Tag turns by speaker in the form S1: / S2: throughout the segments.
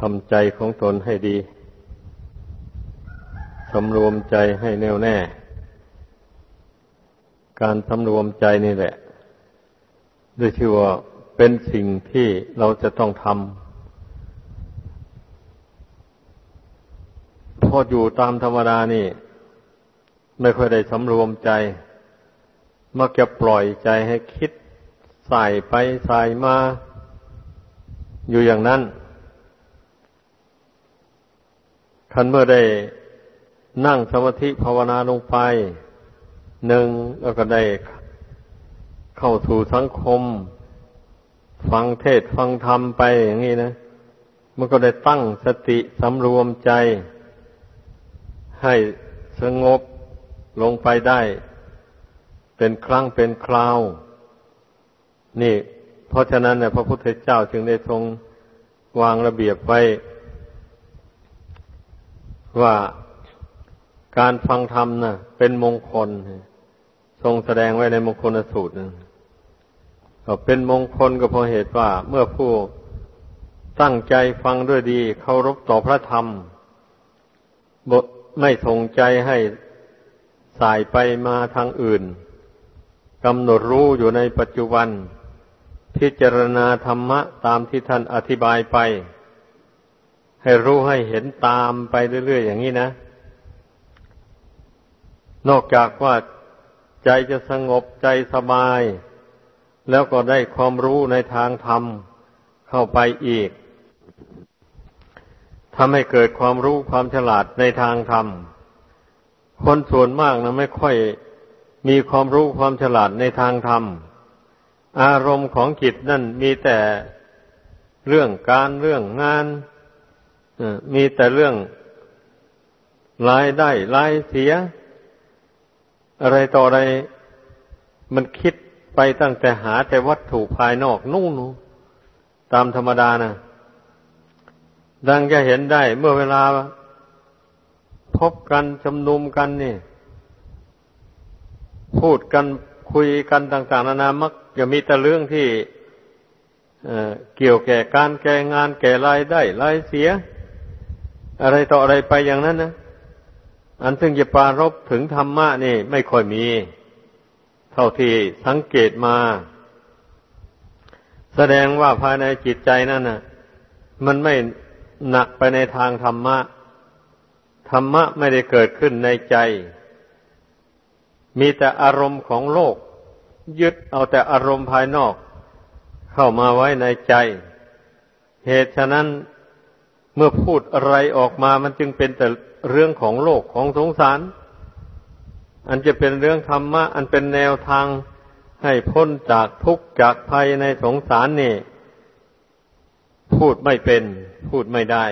S1: ทำใจของตนให้ดีสำรวมใจให้แน่วแน่ การสำรวมใจนี่แหละด้วยที่ว่าเป็นสิ่งที่เราจะต้องทำ พออยู่ตามธรรมดานี่ ไม่ค่อยได้สำรวมใจ มักจะปล่อยใจให้คิดใส่ไปใส่มา อยู่อย่างนั้น คันเมื่อได้นั่งสมาธิภาวนาลงไป หนึ่งแล้วก็ได้เข้าสู่สังคม ฟังเทศฟังธรรมไปอย่างนี้นะมันก็ได้ตั้งสติสำรวมใจ ให้สงบลงไปได้ เป็นครั้งเป็นคราว นี่ เพราะฉะนั้นเนี่ยพระพุทธเจ้าจึงได้ทรงวางระเบียบไว้ ว่าการฟังธรรมนะ่ะ เป็นมงคล ทรงแสดงไว้ในมงคลสูตรนะก็เป็นมงคลก็เพราะเหตุว่า เมื่อผู้ตั้งใจฟังด้วยดีเคารพต่อพระธรรมบทไม่ทงใจให้สายไปมาทางอื่นกำหนดรู้อยู่ในปัจจุบัน พิจารณาธรรมะตามที่ท่านอธิบายไป ให้รู้ให้เห็นตามไปเรื่อยๆอย่างนี้นะ นอกจากว่าใจจะสงบใจสบาย แล้วก็ได้ความรู้ในทางธรรมเข้าไปอีกทำให้เกิดความรู้ความฉลาดในทางธรรม คนส่วนมากนะไม่ค่อยมีความรู้ความฉลาดในทางธรรม อารมณ์ของจิตนั่นมีแต่เรื่องการเรื่องงาน มีแต่เรื่องรายได้รายเสีย อะไรต่ออะไรมันคิดไปตั้งแต่หาแต่วัตถุภายนอกนู่นตามธรรมดานะดังจะเห็นได้เมื่อเวลาพบกันจำนุมกันนี่ พูดกันคุยกันต่าง ๆ นานามักจะมีแต่เรื่องที่เกี่ยวแก่การแก่งานแก่รายได้รายเสีย อะไรต่ออะไรไปอย่างนั้นนะอันซึ่งจะปารบถึงธรรมะนี่ ไม่ค่อยมี เท่าที่สังเกตมา แสดงว่าภายในจิตใจนั่นนะมันไม่หนักไปในทางธรรมะ ธรรมะไม่ได้เกิดขึ้นในใจ มีแต่อารมณ์ของโลก ยึดเอาแต่อารมณ์ภายนอก เข้ามาไว้ในใจ เหตุฉะนั้น เมื่อพูดอะไรออกมามันจึงเป็นแต่เรื่องของโลกของสงสาร อันจะเป็นเรื่องธรรมะ อันเป็นแนวทางให้พ้นจากทุกข์จากภัยในสงสารนี่ พูดไม่เป็น พูดไม่ได้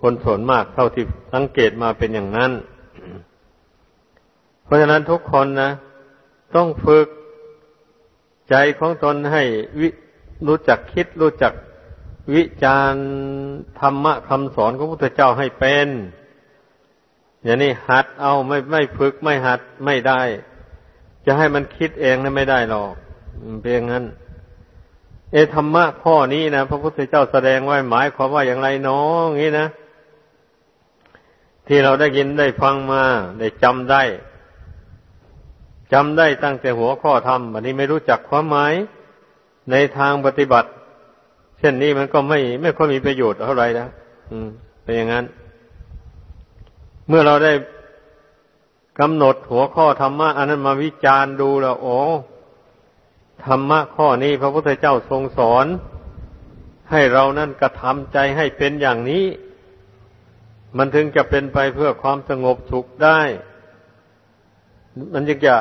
S1: คนส่วนมากเท่าที่สังเกตมาเป็นอย่างนั้น เพราะฉะนั้นทุกคนนะ ต้องฝึกใจของตนให้รู้จักคิดรู้จัก วิจารธรรมะคำสอนของพระพุทธเจ้าให้เป็น อย่างนี้หัดเอาไม่ไม่ฝึกไม่หัดไม่ได้ จะให้มันคิดเองนะไม่ได้หรอกเพียงนั้น เอธรรมะข้อนี้นะพระพุทธเจ้าแสดงไว้หมายความว่าอย่างไรน้องงี้นะ ที่เราได้ยินได้ฟังมาได้จำได้จำได้ตั้งแต่หัวข้อธรรมอันนี้ไม่รู้จักความหมายในทางปฏิบัติ เช่นนี้มันก็ไม่ไม่ค่อยมีประโยชน์เท่าไหร่นะอืมเป็นอย่างนั้น เมื่อเราได้กำหนดหัวข้อธรรมะอันนั้นมาวิจารณ์ดูแล้วโอ้ธรรมะข้อนี้พระพุทธเจ้าทรงสอน ให้เรานั่นกระทำใจให้เป็นอย่างนี้ มันถึงจะเป็นไปเพื่อความสงบสุขได้ มันจึงจะ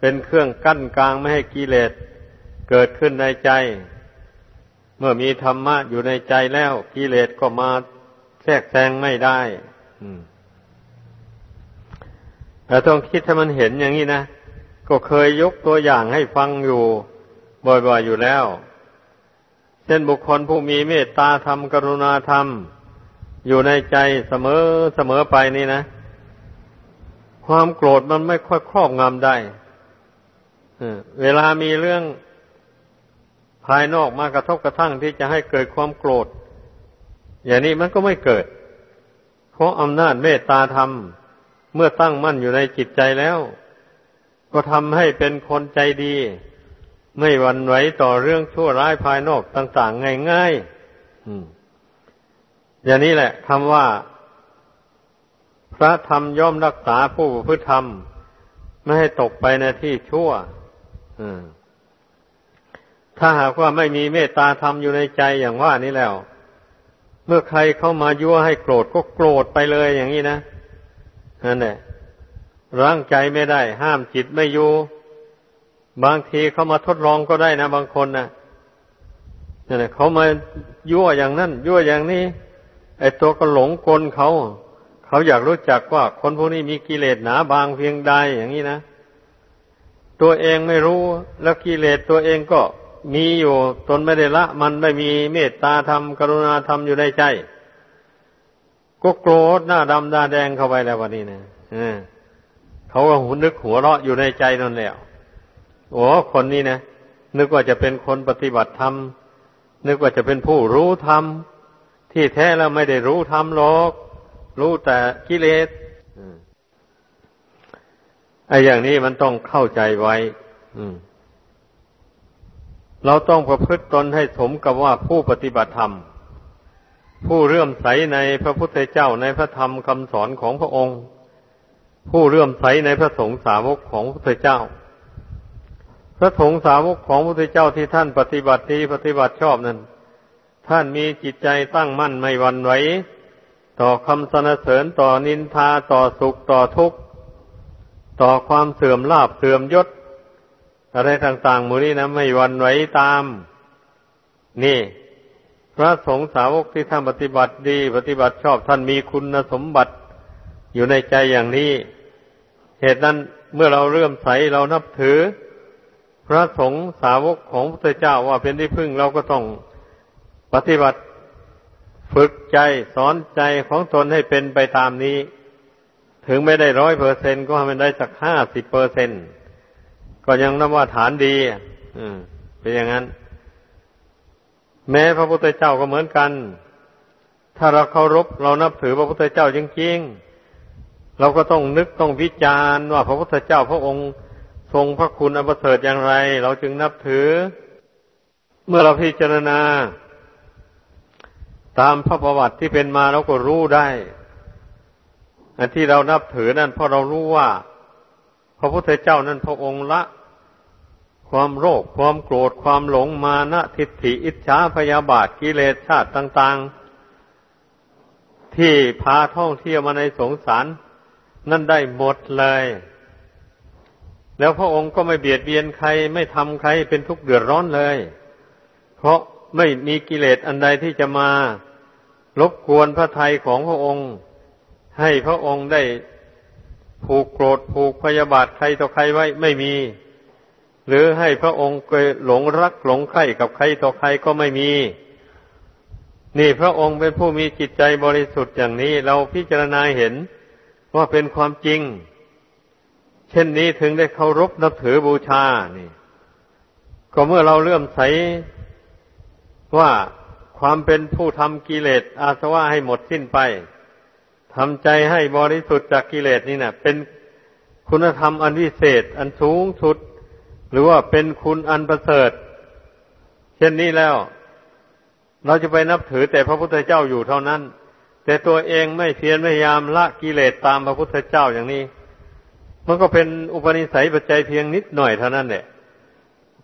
S1: เป็นเครื่องกั้นกลางไม่ให้กิเลสเกิดขึ้นในใจ เมื่อมีธรรมะอยู่ในใจแล้วกิเลสก็มาแทรกแซงไม่ได้แต่ต้องคิดถ้ามันเห็นอย่างนี้นะ ก็เคยยกตัวอย่างให้ฟังอยู่ บ่อยๆอยู่แล้ว เช่นบุคคลผู้มีเมตตาธรรมกรุณาธรรม อยู่ในใจเสมอเสมอไปนี่นะ ความโกรธมันไม่ค่อยครอบงำได้เวลามีเรื่อง ภายนอกมากระทบกระทั่งที่จะให้เกิดความโกรธ อย่างนี้มันก็ไม่เกิด เพราะอำนาจเมตตาธรรม เมื่อตั้งมั่นอยู่ในจิตใจแล้ว ก็ทำให้เป็นคนใจดี ไม่หวั่นไหวต่อเรื่องชั่วร้ายภายนอกต่างๆ ง่ายๆอย่างนี้แหละคำว่า พระธรรมย่อมรักษาผู้ประพฤติธรรม ไม่ให้ตกไปในที่ชั่ว ถ้าหากว่าไม่มีเมตตาธรรมอยู่ในใจอย่างว่านี้แล้ว เมื่อใครเข้ามายั่วให้โกรธก็โกรธไปเลยอย่างนี้นะนั่นแหละร่างใจไม่ได้ ห้ามจิตไม่อยู่ บางทีเขามาทดลองก็ได้นะ บางคนนะนั่นแหละเขามายั่วอย่างนั้นยั่วอย่างนี้ ไอ้ตัวก็หลงกลเขา เขาอยากรู้จักว่า คนพวกนี้มีกิเลสหนาบางเพียงใดอย่างนี้นะตัวเองไม่รู้ แล้วกิเลสตัวเองก็ มีอยู่ตนไม่ได้ละ มันไม่มีเมตตาธรรมกรุณาธรรมอยู่ในใจ ก็โกรธหน้าดำหน้าแดงเข้าไปแล้ววันนี้นะเขาก็หุนึกหัวเราะอยู่ในใจนั่นแหละโอ้คนนี้นะนึกว่าจะเป็นคนปฏิบัติธรรมนึกว่าจะเป็นผู้รู้ธรรมที่แท้แล้วไม่ได้รู้ธรรมหรอก รู้แต่กิเลสไอ้อย่างนี้มันต้องเข้าใจไว้ อืม เราต้องประพฤติตนให้สมกับว่าผู้ปฏิบัติธรรม ผู้เรื่มใสในพระพุทธเจ้าในพระธรรมคำสอนของพระองค์ ผู้เรื่มใสในพระสงฆ์สาวกของพระพุทธเจ้า พระสงฆ์สาวกของพระพุทธเจ้าที่ท่านปฏิบัติดีปฏิบัติชอบนั้น ท่านมีจิตใจตั้งมั่นไม่หวั่นไหวต่อคำสนเสริญต่อนินทาต่อสุขต่อทุกข์ ต่อความเสื่อมลาบเสื่อมยศ อะไรต่างๆมูนี้นะไม่วันไหวตาม นี่ พระสงฆ์สาวกที่ท่านปฏิบัติดี ปฏิบัติชอบท่านมีคุณสมบัติอยู่ในใจอย่างนี้ เหตุนั้นเมื่อเราเริ่มใสเรานับถือ พระสงฆ์สาวกของพระเจ้าว่าเป็นที่พึ่งเราก็ต้องปฏิบัติฝึกใจสอนใจของตนให้เป็นไปตามนี้ ถึงไม่ได้ร้อยเปอร์เซ็นก็ให้มันได้สักห้าสิบเปอร์เซ็นต์ ก็ยังนับว่าฐานดีอืมเป็นอย่างนั้น แม้พระพุทธเจ้าก็เหมือนกัน ถ้าเราเคารพเรานับถือพระพุทธเจ้าจริงๆเราก็ต้องนึกต้องวิจารณ์ว่าพระพุทธเจ้าพระองค์ทรงพระคุณอันประเสริฐอย่างไร เราจึงนับถือ เมื่อเราพิจารณา ตามพระประวัติที่เป็นมาเราก็รู้ได้อันที่เรานับถือนั่นเพราะเรารู้ว่า พระพุทธเจ้านั้นพระองค์ละ ความโรค ความโกรธ ความหลงมานะทิฏฐิอิจฉาพยาบาทกิเลสชาติต่าง ๆ ที่พาท่องเที่ยวมาในสงสาร นั่นได้หมดเลย แล้วพระองค์ก็ไม่เบียดเบียนใครไม่ทำใครเป็นทุกข์เดือดร้อนเลย เพราะไม่มีกิเลสอันใดที่จะมารบกวนพระทัยของพระองค์ ให้พระองค์ได้ ผูกโกรธผูกพยาบาทใครต่อใครไว้ไม่มี หรือให้พระองค์หลงรักหลงใครกับใครต่อใครก็ไม่มี นี่พระองค์เป็นผู้มีจิตใจบริสุทธิ์อย่างนี้ เราพิจารณาเห็นว่าเป็นความจริง เช่นนี้ถึงได้เคารพนับถือบูชานี่ ก็เมื่อเราเลื่อมใสว่าความเป็นผู้ทำกิเลสอาสวะให้หมดสิ้นไป ทำใจให้บริสุทธิ์จากกิเลสนี่นะเป็นคุณธรรมอันวิเศษ อันสูงสุด หรือว่าเป็นคุณอันประเสริฐ เช่นนี้แล้ว เราจะไปนับถือแต่พระพุทธเจ้าอยู่เท่านั้น แต่ตัวเองไม่เพียรพยายามละกิเลสตามพระพุทธเจ้าอย่างนี้ มันก็เป็นอุปนิสัยปัจจัยเพียงนิดหน่อยเท่านั้นแหละ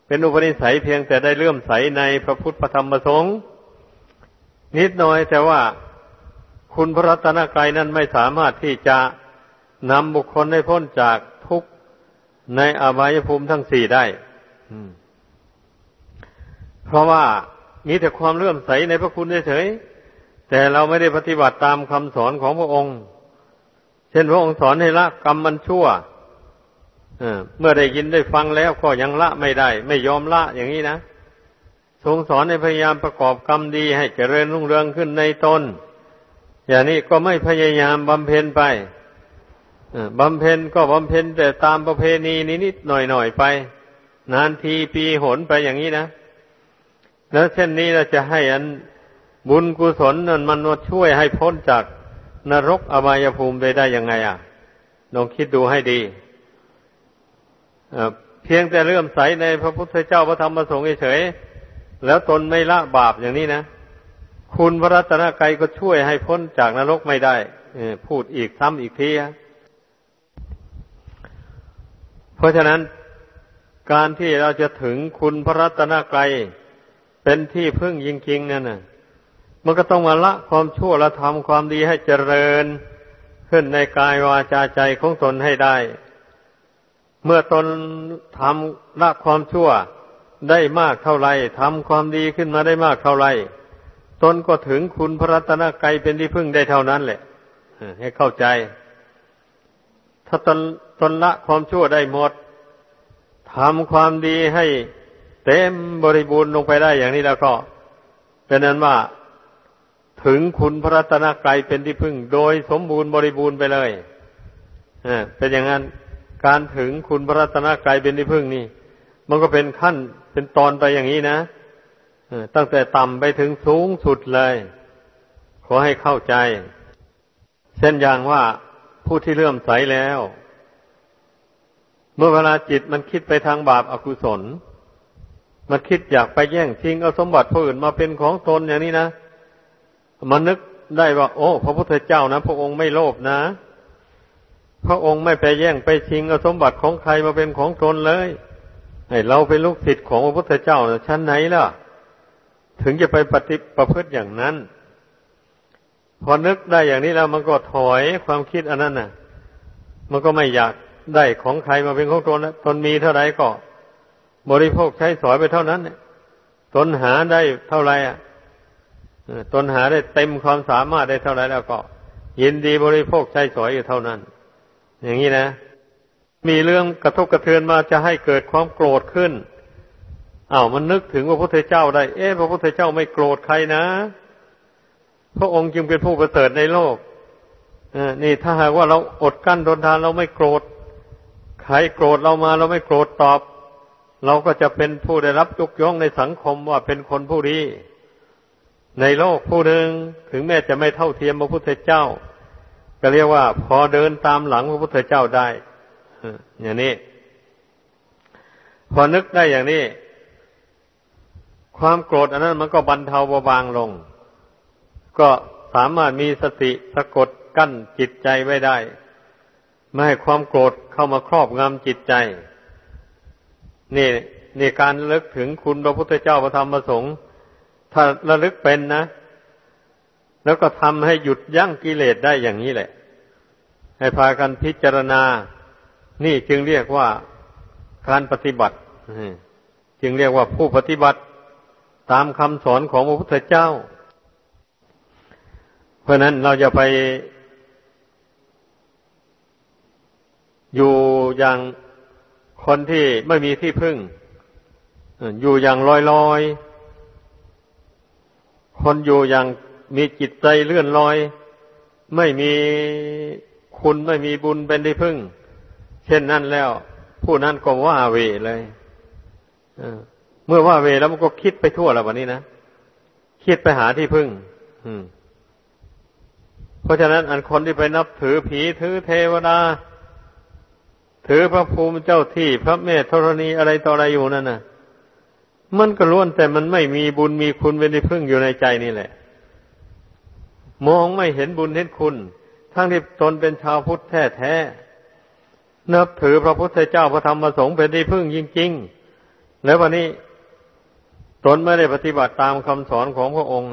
S1: เป็นอุปนิสัยเพียงแต่ได้เลื่อมใสในพระพุทธธรรมพระสงฆ์นิดหน่อยแต่ว่า คุณพระรัตนกรัยนั้นไม่สามารถที่จะนำบุคคลให้พ้นจากทุกข์ในอบายภูมิทั้งสี่ได้เพราะว่ามีแต่ความเลื่อมใสในพระคุณเฉยแต่เราไม่ได้ปฏิบัติตามคำสอนของพระองค์ เช่นพระองค์สอนให้ละกรรมมันชั่วเมื่อได้ยินได้ฟังแล้วก็ยังละไม่ได้ ไม่ยอมละอย่างนี้นะทรงสอนให้พยายามประกอบกรรมดีให้เจริญรุ่งเรืองขึ้นในตน อย่างนี้ก็ไม่พยายามบำเพ็ญไปบำเพ็ญก็บำเพ็ญแต่ตามประเพณีนิดๆหน่อยๆไป นานทีปีหนไปอย่างนี้นะ แล้วเช่นนี้เราจะให้อันบุญกุศลนั่นมันช่วยให้พ้นจากนรกอบายภูมิไปได้ยังไง อะลองคิดดูให้ดีเพียงแต่เลื่อมใสในพระพุทธเจ้าพระธรรมพระสงฆ์เฉยแล้วตนไม่ละบาปอย่างนี้นะ คุณพระรัตนกรัยก็ช่วยให้พ้นจากนรกไม่ได้พูดอีกซ้ำอีกทีเพราะฉะนั้นการที่เราจะถึงคุณพระรัตนกรัยเป็นที่พึ่งจริงๆนั่นน่ะมันก็ต้องมาละความชั่วและทำความดีให้เจริญขึ้นในกายวาจาใจของตนให้ได้ เมื่อตนทำละความชั่วได้มากเท่าไรทำความดีขึ้นมาได้มากเท่าไร ตนก็ถึงคุณพระรัตนกรัยเป็นที่พึ่งได้เท่านั้นแหละให้เข้าใจ ถ้าตนตนละความชั่วได้หมดทำความดีให้เต็มบริบูรณ์ลงไปได้อย่างนี้แล้วก็ เป็นนั้นว่าถึงคุณพระรัตนกรัยเป็นที่พึ่ง โดยสมบูรณ์บริบูรณ์ไปเลยเป็นอย่างนั้นการถึงคุณพระรัตนกรัยเป็นที่พึ่งนี่ มันก็เป็นขั้นเป็นตอนไปอย่างนี้นะ ตั้งแต่ต่ำไปถึงสูงสุดเลย ขอให้เข้าใจ เช่นอย่างว่าผู้ที่เลื่อมใสแล้ว เมื่อเวลาจิตมันคิดไปทางบาปอากุศล มันคิดอยากไปแย่งชิงเอาสมบัติผู้อื่นมาเป็นของตนอย่างนี้นะมันนึกได้ว่า โอ้ พระพุทธเจ้านะพระองค์ไม่โลภนะ พระองค์ไม่ไปแย่งไปชิงเอาสมบัติของใครมาเป็นของตนเลยไอ้เราเป็นลูกศิษย์ของพระพุทธเจ้านะชั้นไหนล่ะ ถึงจะไปปฏิประพฤติอย่างนั้น พอนึกได้อย่างนี้แล้วมันก็ถอยความคิดอันนั้นน่ะ มันก็ไม่อยากได้ของใครมาเป็นของตนแล้วตนมีเท่าไรก็ บริโภคใช้สอยไปเท่านั้นตนหาได้เท่าไรอะตนหาได้เต็มความสามารถได้เท่าไรแล้วก็ ยินดีบริโภคใช้สอยอยู่เท่านั้น อย่างนี้นะ มีเรื่องกระทบกระเทือนมาจะให้เกิดความโกรธขึ้น อา้าวมันนึกถึงพระพุทธเจ้าได้ เอ๊ะพระพุทธเจ้าไม่โกรธใครนะ พระองค์จึงเป็นผู้ประเสริฐในโลกนี่ถ้าหากว่าเราอดกั้นทนทานเราไม่โกรธ ใครโกรธเรามาเราไม่โกรธตอบ เราก็จะเป็นผู้ได้รับยกย่องในสังคมว่าเป็นคนผู้ดีในโลกผู้หนึ่งถึงแม้จะไม่เท่าเทียมพระพุทธเจ้า ก็เรียกว่า พอเดินตามหลังพระพุทธเจ้าได้อย่างนี้ พอนึกได้อย่างนี้ ความโกรธอันนั้นมันก็บรรเทาเบาบางลง ก็สามารถมีสติสะกดกั้นจิตใจไว้ได้ ไม่ให้ความโกรธเข้ามาครอบงำจิตใจ นี่นี่การเลิกถึงคุณพระพุทธเจ้าพระธรรมพระสงฆ์ถ้าระลึกเป็นนะ แล้วก็ทำให้หยุดยั้งกิเลสได้อย่างนี้แหละ ให้พากันพิจารณา นี่จึงเรียกว่าการปฏิบัติ จึงเรียกว่าผู้ปฏิบัติ ตามคำสอนของพระพุทธเจ้า เพราะนั้นเราจะไป อยู่อย่างคนที่ไม่มีที่พึ่ง อยู่อย่างลอยลอย คนอยู่อย่างมีจิตใจเลื่อนลอย ไม่มีคุณไม่มีบุญเป็นที่พึ่ง เช่นนั้นแล้ว ผู้นั้นก็ว่าเวเลย เมื่อว่าเวแล้วมันก็คิดไปทั่วแล้ววันนี้นะคิดไปหาที่พึ่งเพราะฉะนั้น อันคนที่ไปนับถือผีถือเทวดาถือพระภูมิเจ้าที่พระเมธธรณีอะไรต่ออะไรอยู่นั่นน่ะ มันก็ล้วนแต่มันไม่มีบุญมีคุณเป็นที่พึ่งอยู่ในใจนี่แหละ มองไม่เห็นบุญเห็นคุณ ทั้งที่ตนเป็นชาวพุทธแท้แท้นับถือพระพุทธเจ้าพระธรรมพระสงฆ์เป็นที่พึ่งจริง ๆ แล้ววันนี้ ตนไม่ได้ปฏิบัติตามคำสอนของพระองค์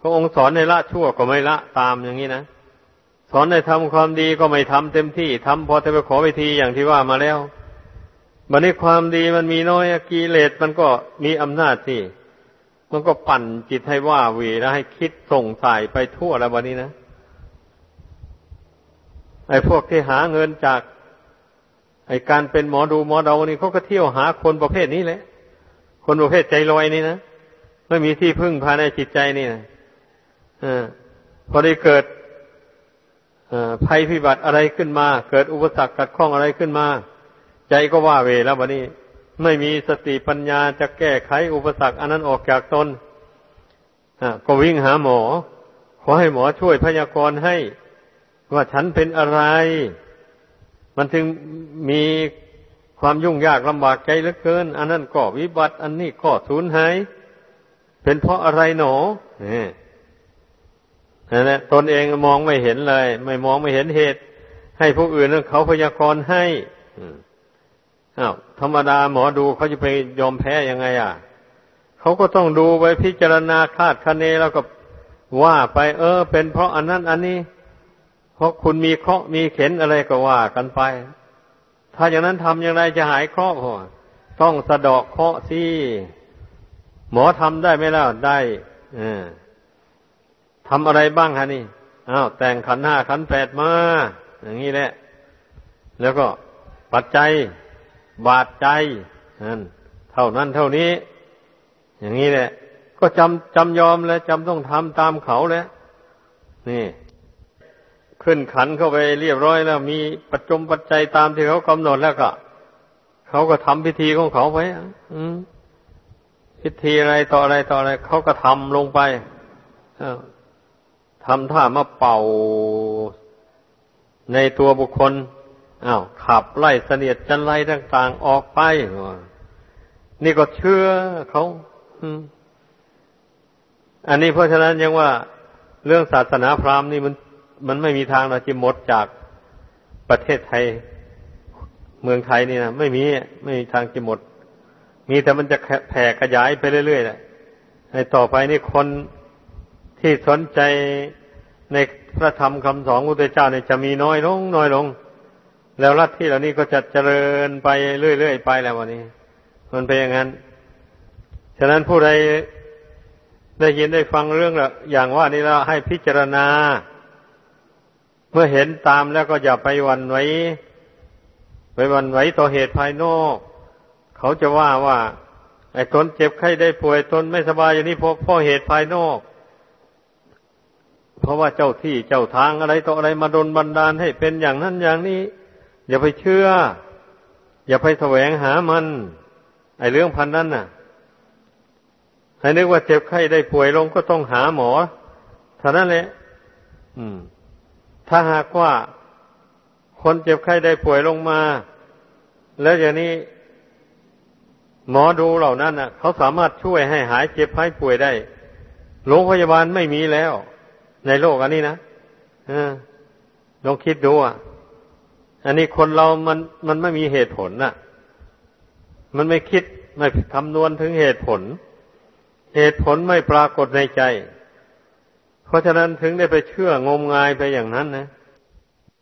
S1: พระองค์สอนในละชั่วก็ไม่ละตามอย่างนี้นะสอนในทำความดีก็ไม่ทำเต็มที่ทำพอจะไปขอวิธีอย่างที่ว่ามาแล้วบันนี้ความดีมันมีน้อยกิเลสมันก็มีอำนาจที่มันก็ปั่นจิตให้ว่าเวแล้วให้คิดส่งสายไปทั่วแล้ววันนี้นะไอ้พวกที่หาเงินจาก ไอ้การเป็นหมอดูหมอเดานี่เขาก็เที่ยวหาคนประเภทนี้แหละ คนประเภทใจลอยนี่นะไม่มีที่พึ่งภายในจิตใจนี่นะอพอได้เกิดภัยพิบัติอะไรขึ้นมา เกิดอุปสรรคกัดข้องอะไรขึ้นมา ใจก็ว่าเวแล้ววันนี้ ไม่มีสติปัญญาจะแก้ไขอุปสรรคอันนั้นออกจากตนก็วิ่งหาหมอ ขอให้หมอช่วยพยากรณ์ให้ ว่าฉันเป็นอะไร มันถึงมี ความยุ่งยากลำบากใจเหลือเกิน อันนั้นก็วิบัติ อันนี้ก็สูญหาย เป็นเพราะอะไรหนอนี่นั่นแหละตนเองมองไม่เห็นเลย ไม่มองไม่เห็นเหตุ ให้ผู้อื่นเขาพยากรณ์ให้อ้าวธรรมดาหมอดูเขาจะไปยอมแพ้ยังไง อะเขาก็ต้องดูไปพิจารณาคาดคะเนแล้วก็ว่าไป เออ เป็นเพราะอันนั้น อันนี้ เพราะคุณมีเคราะห์มีเข็นอะไรก็ว่ากันไป ถ้าอย่างนั้นทำอย่างไรจะหายเคราะห์ต้องสะดอกเคราะห์สิหมอทำได้ไหมล่ะได้ทำอะไรบ้างฮะนี่อ้าวแต่งขันห้าขันแปดมา อย่างนี้แหละ แล้วก็ปัจจัย บาดใจเท่านั้นเท่านี้ อย่างนี้แหละ ก็จำจำยอมแล้วจำต้องทำตามเขาแล้วนี่ ขึ้นขันเข้าไปเรียบร้อยแล้ว มีปัจจมปัจจัยตามที่เขากำหนดแล้วก็เขาก็ทำพิธีของเขาไปอืมพิธีอะไรต่ออะไรต่ออะไรเขาก็ทำลงไปทำท่ามาเป่าในตัวบุคคลอ้าวขับไล่เสนียดจันไรต่างๆออกไป นี่ก็เชื่อเขาอันนี้เพราะฉะนั้นยังว่าเรื่องศาสนาพราหมณ์นี่มัน มันไม่มีทางเราจะหมดจากประเทศไทย เมืองไทยนี่นะไม่มีไม่มีทางจะหมด มีแต่มันจะแผ่ขยายไปเรื่อยๆแหละในต่อไปนี่คนที่สนใจในพระธรรมคำสอนของพระเจ้าเนี่ยจะมีน้อยลง น้อยลง แล้วรัฐที่เหล่านี้ก็จะเจริญไปเรื่อยๆไปแล้ววันนี้ มันเป็นอย่างนั้นฉะนั้นผู้ใดได้ยินได้ฟังเรื่องอย่างว่านี้แล้วให้พิจารณา เมื่อเห็นตามแล้วก็อย่าไปวันไว้ไปวันไว้ต่อเหตุภายนอก เขาจะว่าว่า ไอ้ตนเจ็บไข้ได้ป่วยตนไม่สบายอย่างนี้เพราะเพราะเหตุภายนอก เพราะว่าเจ้าที่เจ้าทางอะไรต่ออะไรมาดนบันดาลให้เป็นอย่างนั้นอย่างนี้ อย่าไปเชื่อ อย่าไปแสวงหามัน ไอ้เรื่องพันนั้นน่ะให้นึกว่าเจ็บไข้ได้ป่วยลงก็ต้องหาหมอเท่านั้นแหละ อืม ถ้าหากว่าคนเจ็บไข้ได้ป่วยลงมา แล้วอย่างนี้หมอดูเหล่านั้นน่ะ เขาสามารถช่วยให้หายเจ็บหายป่วยได้โรงพยาบาลไม่มีแล้ว ในโลกอันนี้นะลองคิดดูอะ อันนี้คนเรามันมันไม่มีเหตุผลน่ะ มันไม่คิดไม่คำนวณถึงเหตุผล เหตุผลไม่ปรากฏในใจ เพราะฉะนั้นถึงได้ไปเชื่องมงายไปอย่างนั้นนะ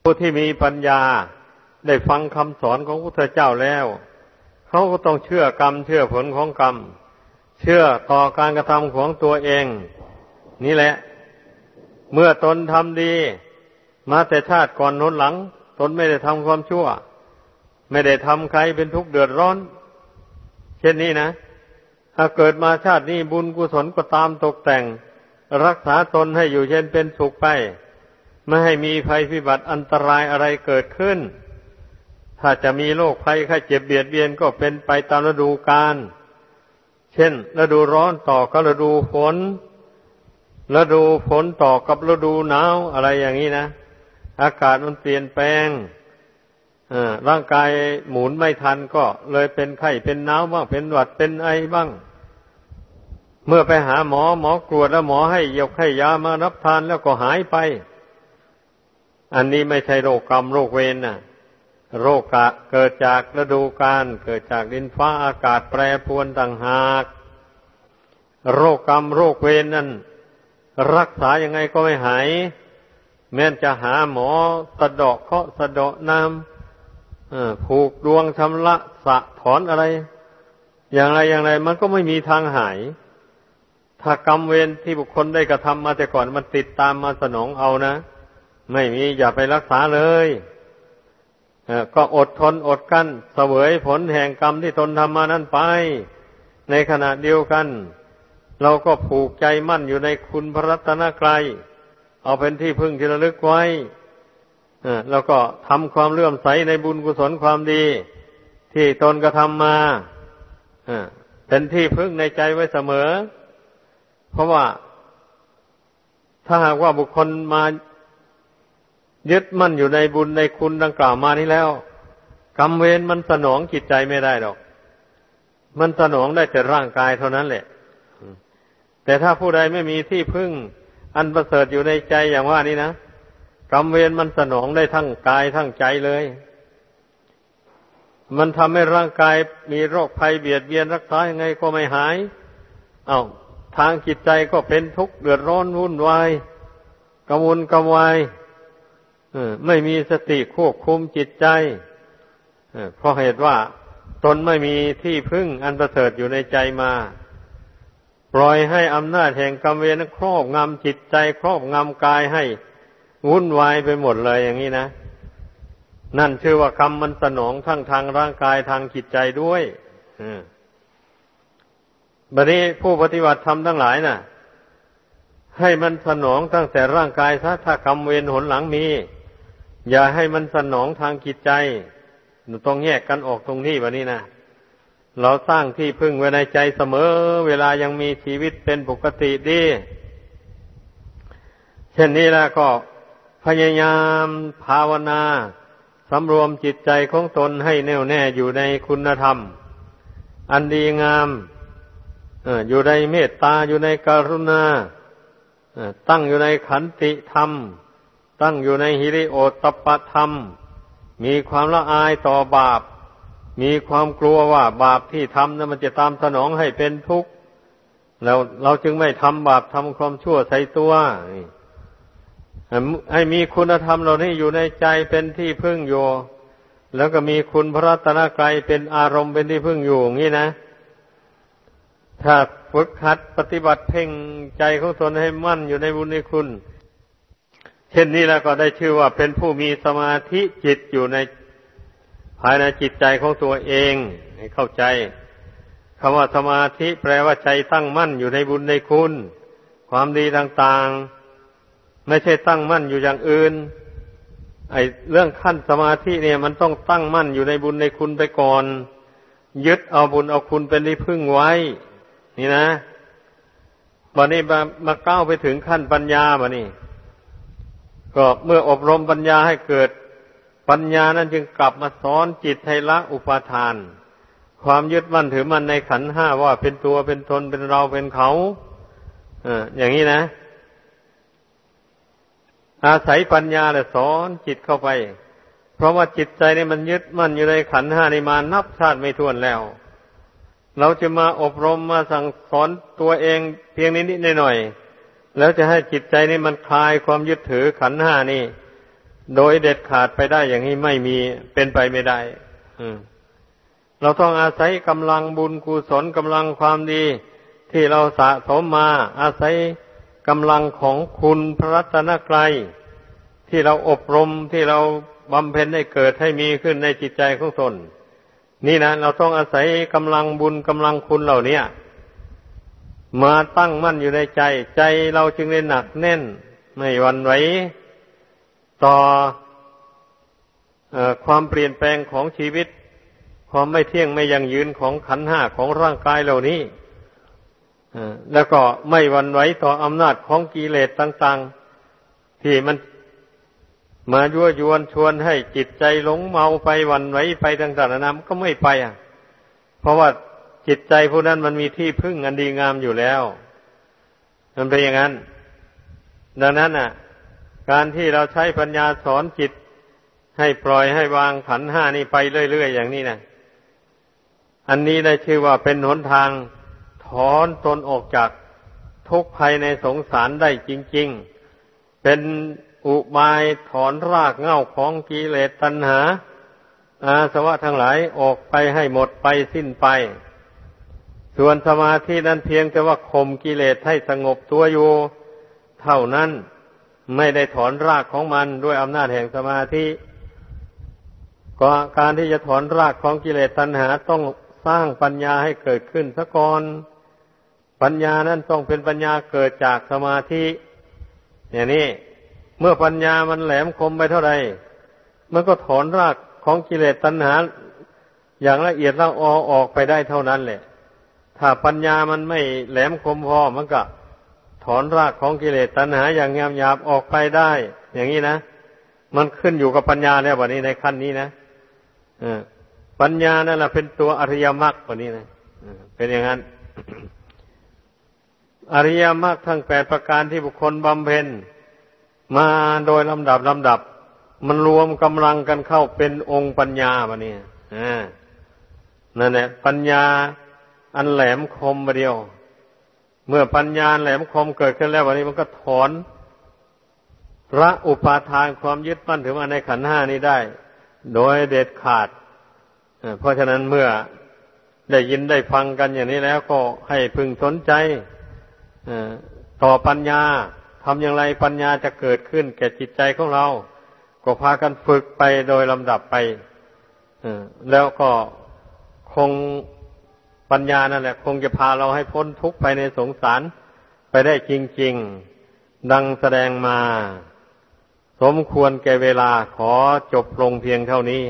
S1: ผู้ที่มีปัญญาได้ฟังคำสอนของพระพุทธเจ้าแล้ว เขาก็ต้องเชื่อกรรม เชื่อผลของกรรม เชื่อต่อการกระทำของตัวเอง นี่แหละ เมื่อตนทำดี มาแต่ชาติก่อนน้นหลัง ตนไม่ได้ทำความชั่ว ไม่ได้ทำใครเป็นทุกข์เดือดร้อน เช่นนี้นะ ถ้าเกิดมาชาตินี้บุญกุศลก็ตามตกแต่ง รักษาตนให้อยู่เช่นเป็นสุขไป ไม่ให้มีภัยพิบัติอันตรายอะไรเกิดขึ้น ถ้าจะมีโรคภัยไข้เจ็บเบียดเบียนก็เป็นไปตามฤดูกาลเช่น ฤดูร้อนต่อกับฤดูฝนฤดูฝนต่อกับฤดูหนาวอะไรอย่างนี้นะอากาศมันเปลี่ยนแปลงร่างกายหมุนไม่ทันก็เลยเป็นไข้เป็นหนาวบ้างเป็นหวัดเป็นไอบ้าง เมื่อไปหาหมอหมอกรวดแล้วหมอให้ยกให้ยามารับทานแล้วก็หายไป อันนี้ไม่ใช่โรคกรรมโรคเวรน่ะ โรคกะเกิดจากฤดูกาลเกิดจากดินฟ้าอากาศแปรปรวนต่างหาก โรคกรรมโรคเวรนั่น รักษายังไงก็ไม่หาย แม้นจะหาหมอสะดอกเคาะสะดอกน้ำผูกดวงชำระสะถอนอะไร อย่างไรอย่างไรมันก็ไม่มีทางหาย ถ้ากรรมเวรที่บุคคลได้กระทำมาแต่ก่อนมันติดตามมาสนองเอานะ ไม่มีอย่าไปรักษาเลยก็อดทนอดกั้นเสวยผลแห่งกรรมที่ตนทำมานั้นไป ในขณะเดียวกัน เราก็ผูกใจมั่นอยู่ในคุณพระรัตนกรัยเอาเป็นที่พึ่งที่ระลึกไว้แล้วก็ทำความเลื่อมใสในบุญกุศลความดี ที่ตนกระทำมาเป็นที่พึ่งในใจไว้เสมอ เพราะว่าถ้าหากว่าบุคคลมายึดมั่นอยู่ในบุญในคุณดังกล่าวมานี้แล้วกรรมเวรมันสนองจิตใจไม่ได้หรอก มันสนองได้แต่ร่างกายเท่านั้นแหละ แต่ถ้าผู้ใดไม่มีที่พึ่ง อันประเสริฐอยู่ในใจอย่างว่านี้นะกรรมเวรมันสนองได้ทั้งกายทั้งใจเลย มันทำให้ร่างกายมีโรคภัยเบียดเบียนรักษายังไงก็ไม่หาย เอา้า ทางจิตใจก็เป็นทุกข์เดือดร้อนวุ่นวายกระวนกระวายไม่มีสติควบคุมจิตใจเพราะเหตุว่าตนไม่มีที่พึ่งอันประเสริฐอยู่ในใจมา ปล่อยให้อำนาจแห่งกรรมเวรครอบงำจิตใจครอบงำกายให้วุ่นวายไปหมดเลยอย่างนี้นะ นั่นชื่อว่ากรรมมันสนองทั้งทางร่างกายทางจิตใจด้วย บัดนี้ผู้ปฏิบัติธรรมทั้งหลายนะ่ะ ให้มันสนองตั้งแต่ร่างกายซะถ้ากรรมเวรหนหลังมี อย่าให้มันสนองทางจิตใจต้องแยกกันออกตรงนี้วันนี้นะเราสร้างที่พึ่งไว้ในใจเสมอ เวลายังมีชีวิตเป็นปกติดีเช่นนี้แล้วก็พยายามภาวนาสำรวมจิตใจของตนให้แน่วแน่อยู่ในคุณธรรม อันดีงาม อยู่ในเมตตาอยู่ในกรุณาตั้งอยู่ในขันติธรรม ตั้งอยู่ในฮิริโอตปธรรม มีความละอายต่อบาป มีความกลัวว่าบาปที่ทำนั้นมันจะตามสนองให้เป็นทุกข์แล้วเราจึงไม่ทำบาปทำความชั่วใส่ตัวให้มีคุณธรรมเหล่านี้อยู่ในใจเป็นที่พึ่งอยู่ แล้วก็มีคุณพระรัตนกรัยเป็นอารมณ์เป็นที่พึ่งอยู่อย่างนี้นะ ถ้าฝึกหัดปฏิบัติเพ่งใจของตนให้มั่นอยู่ในบุญในคุณ เช่นนี้แล้วก็ได้ชื่อว่าเป็นผู้มีสมาธิจิตอยู่ในภายในจิตใจของตัวเองให้เข้าใจคำว่าสมาธิแปลว่าใจตั้งมั่นอยู่ในบุญในคุณ ความดีต่างๆ ไม่ใช่ตั้งมั่นอยู่อย่างอื่น ไอเรื่องขั้นสมาธิเนี่ยมันต้องตั้งมั่นอยู่ในบุญในคุณไปก่อน ยึดเอาบุญเอาคุณเป็นที่พึ่งไว้ นี่นะวันนี้มามาก้าวไปถึงขั้นปัญญาบานี่ ก็เมื่ออบรมปัญญาให้เกิดปัญญานั้นจึงกลับมาสอนจิตให้ละอุปาทาน ความยึดมั่นถือมันในขันห้าว่าเป็นตัวเป็นตนเป็นเราเป็นเขาออย่างนี้นะ อาศัยปัญญาแหละสอนจิตเข้าไป เพราะว่าจิตใจนี่มันยึดมั่นอยู่ในขันห้านี่มานับชาติไม่ถ้วนแล้ว เราจะมาอบรมมาสั่งสอนตัวเองเพียงนิดๆหน่อยๆแล้วจะให้จิตใจนี่มันคลายความยึดถือขันห้านี่ โดยเด็ดขาดไปได้อย่างนี้ไม่มีเป็นไปไม่ได้เราต้องอาศัยกำลังบุญกุศลกำลังความดี ที่เราสะสมมา อาศัยกำลังของคุณพระรัตนกรัยที่เราอบรมที่เราบำเพ็ญให้เกิดให้มีขึ้นในจิตใจของตน นี่นะเราต้องอาศัยกำลังบุญกำลังคุณเหล่านี้มาตั้งมั่นอยู่ในใจ ใจเราจึงได้หนักแน่น ไม่หวั่นไหวต่ออความเปลี่ยนแปลงของชีวิต ความไม่เที่ยงไม่ยังยืนของขันห้าของร่างกายเหล่านี้แล้วก็ไม่หวั่นไหวต่ออำนาจของกิเลสต่าง ๆ ที่มัน มายั่วยวนชวนให้จิตใจหลงเมาไปวันไหวไปต่างๆนานาก็ไม่ไปอะ เพราะว่าจิตใจผู้นั้นมันมีที่พึ่งอันดีงามอยู่แล้ว มันเป็นอย่างนั้น ดังนั้นอะ การที่เราใช้ปัญญาสอนจิต ให้ปล่อยให้วางขันห้านี้ไปเรื่อยๆอย่างนี้นะอันนี้ได้ชื่อว่าเป็นหนทางถอนตนออกจากทุกภัยในสงสารได้จริง ๆ เป็น อุบายถอนรากเง่าของกิเลสตัณหา อาสวะทั้งหลายออกไปให้หมดไปสิ้นไป ส่วนสมาธินั้นเพียงแต่ว่าข่มกิเลสให้สงบตัวอยู่ เท่านั้นไม่ได้ถอนรากของมันด้วยอำนาจแห่งสมาธิก็การที่จะถอนรากของกิเลสตัณหาต้องสร้างปัญญาให้เกิดขึ้นสะก่อน ปัญญานั้นต้องเป็นปัญญาเกิดจากสมาธิ อย่างนี้ เมื่อปัญญามันแหลมคมไปเท่าไรมันก็ถอนรากของกิเลสตัณหา อย่างละเอียดละออออกไปได้เท่านั้นแหละ ถ้าปัญญามันไม่แหลมคมพอมันก็ถถอนรากของกิเลสตัณหาอย่างงามหยาบออกไปได้ อย่างนี้นะมันขึ้นอยู่กับปัญญาแล้ววันนี้ในขั้นนี้นะปัญญานั่นแหละเป็นตัวอริยมรรควันนี้นะเป็นอย่างนั้น อริยมรรคทั้งแปดประการที่บุคคลบำเพ็ญ มาโดยลำดับลำดับ มันรวมกำลังกันเข้าเป็นองค์ปัญญาวันนี้นั่นแหละปัญญาอันแหลมคมมาเดียว เมื่อปัญญาแหลมคมเกิดขึ้นแล้ววันนี้มันก็ถอนระอุปาทานความยึดมั่นถือมาในขันห้านี้ได้ โดยเด็ดขาดเพราะฉะนั้นเมื่อได้ยินได้ฟังกันอย่างนี้แล้วก็ให้พึงสนใจต่อปัญญา ทำอย่างไรปัญญาจะเกิดขึ้น แก่จิตใจของเรา ก็พากันฝึกไปโดยลำดับไปแล้วก็คงปัญญานั่นแหละ คงจะพาเราให้พ้นทุกข์ไปในสงสารไปได้จริง ๆ ดังแสดงมา สมควรแก่เวลาขอจบลงเพียงเท่านี้